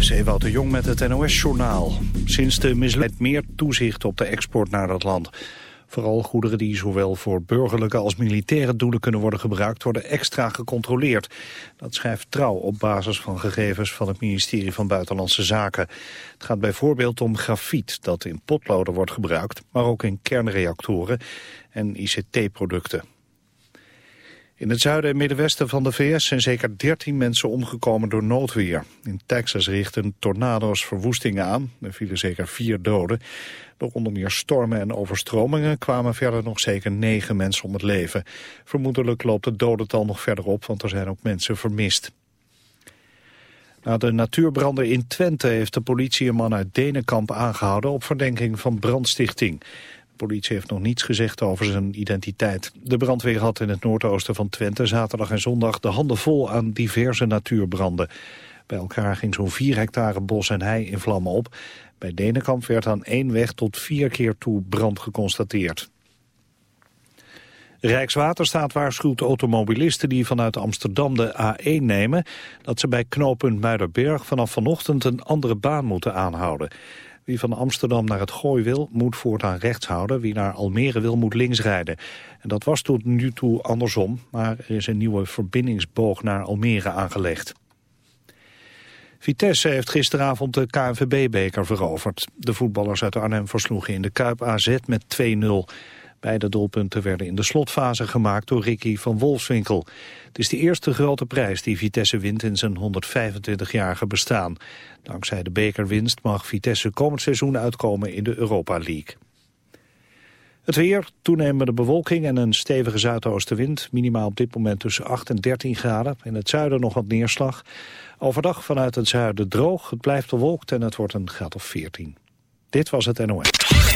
is Jong met het NOS-journaal. Sinds de misleid meer toezicht op de export naar dat land. Vooral goederen die zowel voor burgerlijke als militaire doelen kunnen worden gebruikt... worden extra gecontroleerd. Dat schrijft Trouw op basis van gegevens van het ministerie van Buitenlandse Zaken. Het gaat bijvoorbeeld om grafiet dat in potloden wordt gebruikt... maar ook in kernreactoren en ICT-producten. In het zuiden en middenwesten van de VS zijn zeker 13 mensen omgekomen door noodweer. In Texas richten tornado's verwoestingen aan. Er vielen zeker vier doden. Door onder meer stormen en overstromingen kwamen verder nog zeker negen mensen om het leven. Vermoedelijk loopt het dodental nog verder op, want er zijn ook mensen vermist. Na de natuurbranden in Twente heeft de politie een man uit Denenkamp aangehouden op verdenking van brandstichting. Politie heeft nog niets gezegd over zijn identiteit. De brandweer had in het noordoosten van Twente zaterdag en zondag de handen vol aan diverse natuurbranden. Bij elkaar ging zo'n 4 hectare bos en hei in vlammen op. Bij Denenkamp werd aan één weg tot vier keer toe brand geconstateerd. Rijkswaterstaat waarschuwt automobilisten die vanuit Amsterdam de A1 nemen... dat ze bij knooppunt Muiderberg vanaf vanochtend een andere baan moeten aanhouden. Wie van Amsterdam naar het Gooi wil, moet voortaan rechts houden. Wie naar Almere wil, moet links rijden. En dat was tot nu toe andersom, maar er is een nieuwe verbindingsboog naar Almere aangelegd. Vitesse heeft gisteravond de KNVB-beker veroverd. De voetballers uit Arnhem versloegen in de Kuip AZ met 2-0. Beide doelpunten werden in de slotfase gemaakt door Ricky van Wolfswinkel. Het is de eerste grote prijs die Vitesse wint in zijn 125-jarige bestaan. Dankzij de bekerwinst mag Vitesse komend seizoen uitkomen in de Europa League. Het weer, toenemende bewolking en een stevige zuidoostenwind. Minimaal op dit moment tussen 8 en 13 graden. In het zuiden nog wat neerslag. Overdag vanuit het zuiden droog. Het blijft bewolkt en het wordt een graad of 14. Dit was het NOS.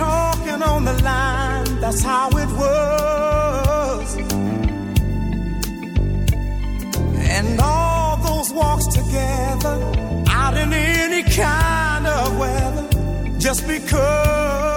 Talking on the line. That's how it was. And all those walks together out in any kind of weather just because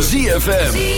ZFM.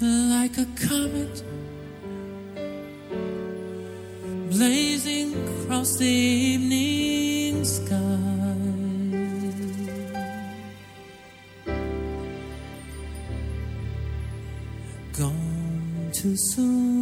like a comet blazing across the evening sky. Gone too soon.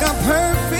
like a perfect.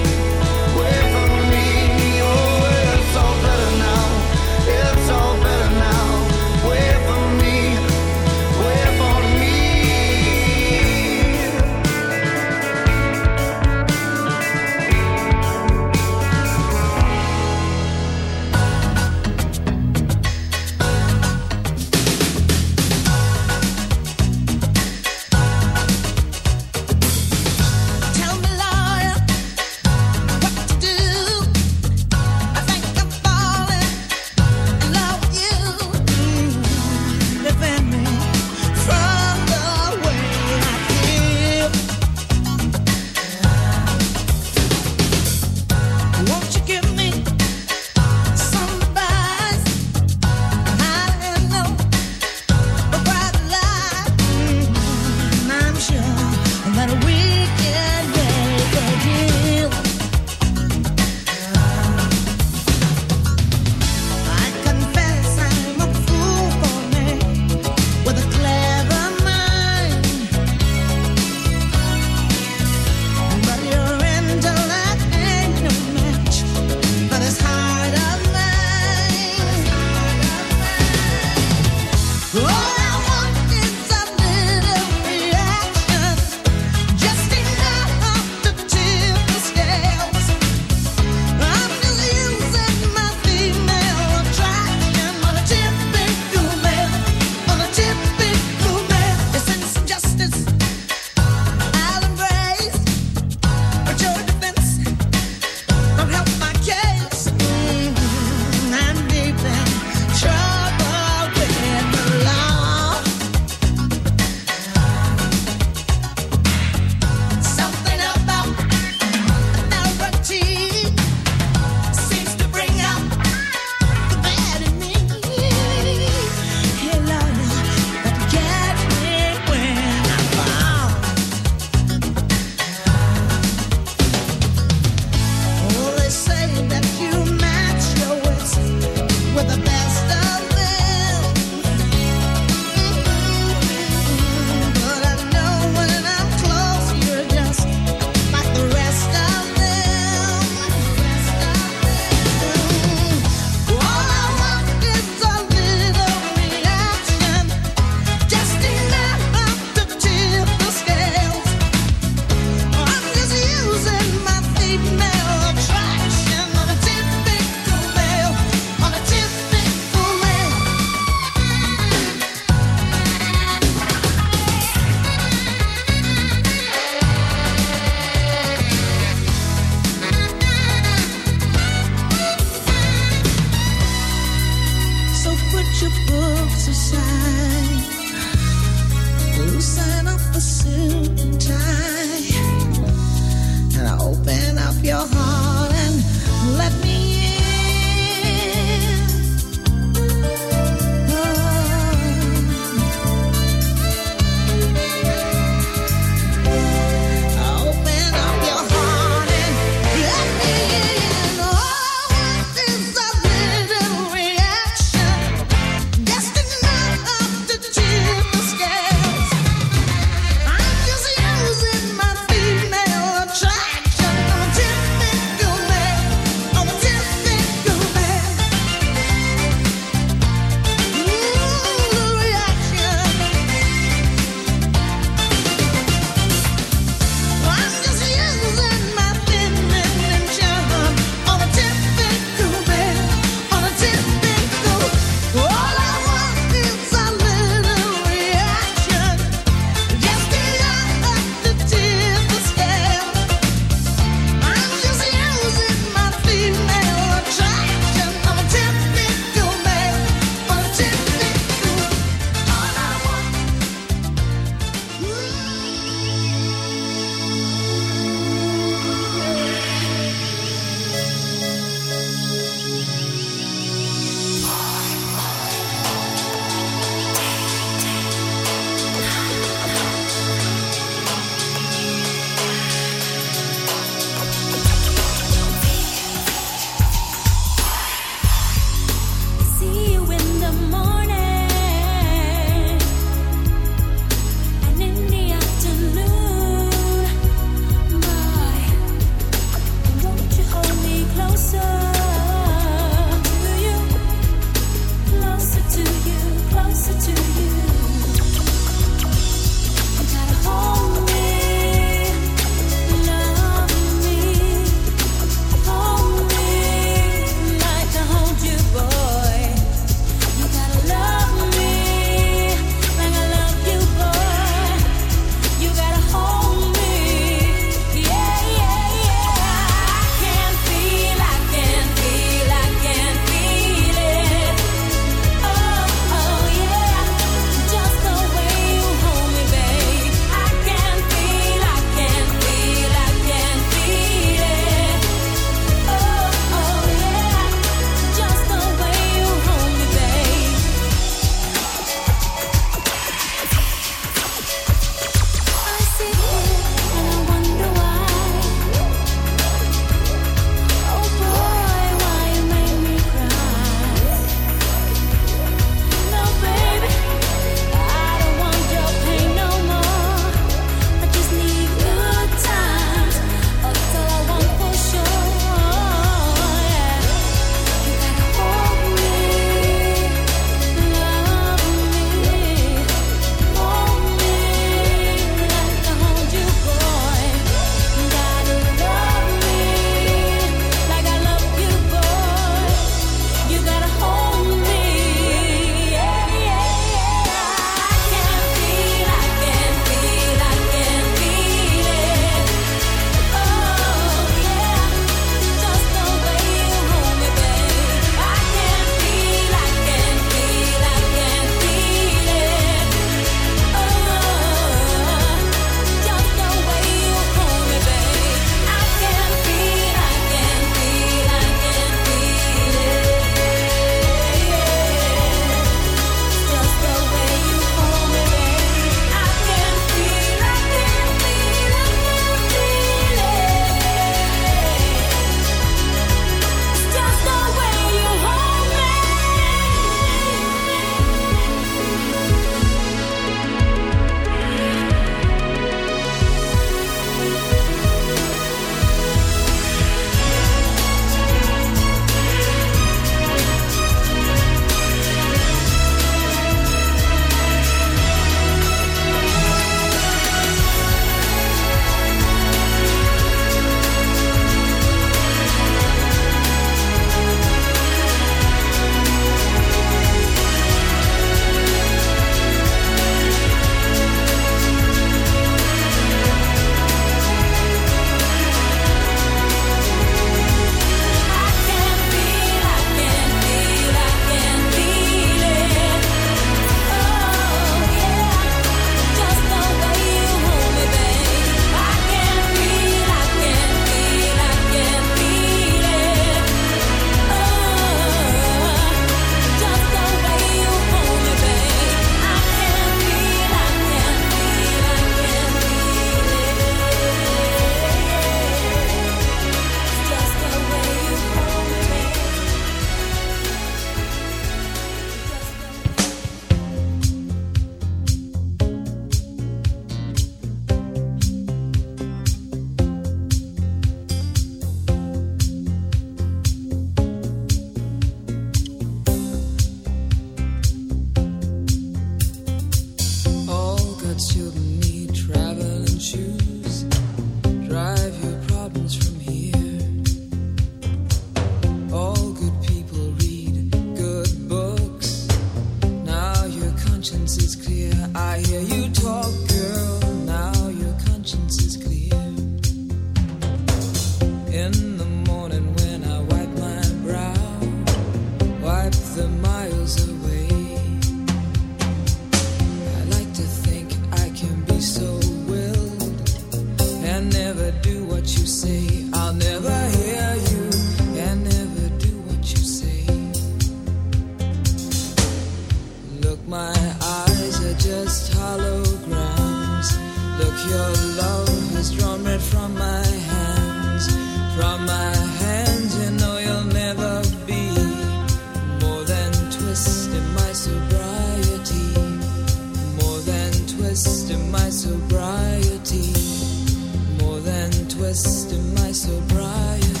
lost in my sobriety.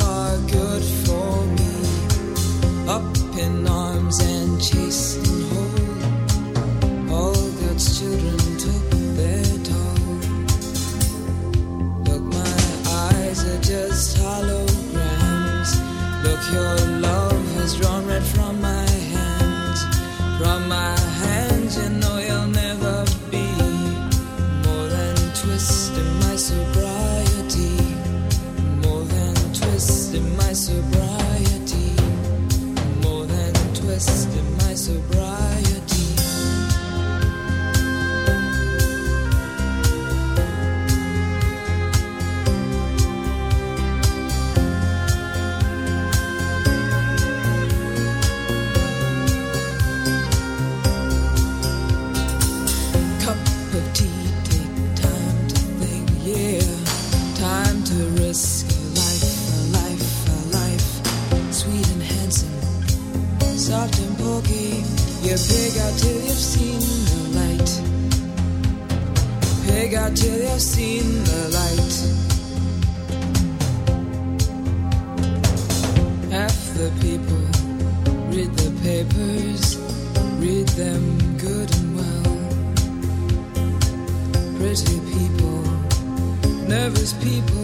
are good for me. Up in arms and chasing hope. All children took their toll. Look, my eyes are just holograms. Look, your people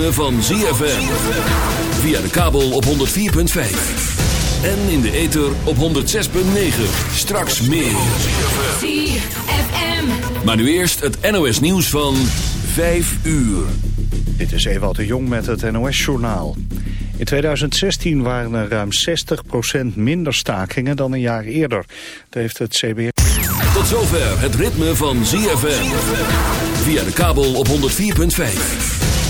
Ritme van ZFM. Via de kabel op 104.5. En in de ether op 106.9. Straks meer. ZFM. Maar nu eerst het NOS nieuws van 5 uur. Dit is Ewout de Jong met het NOS-journaal. In 2016 waren er ruim 60% minder stakingen dan een jaar eerder. Dat heeft het CBS... Tot zover het ritme van ZFM. Via de kabel op 104.5.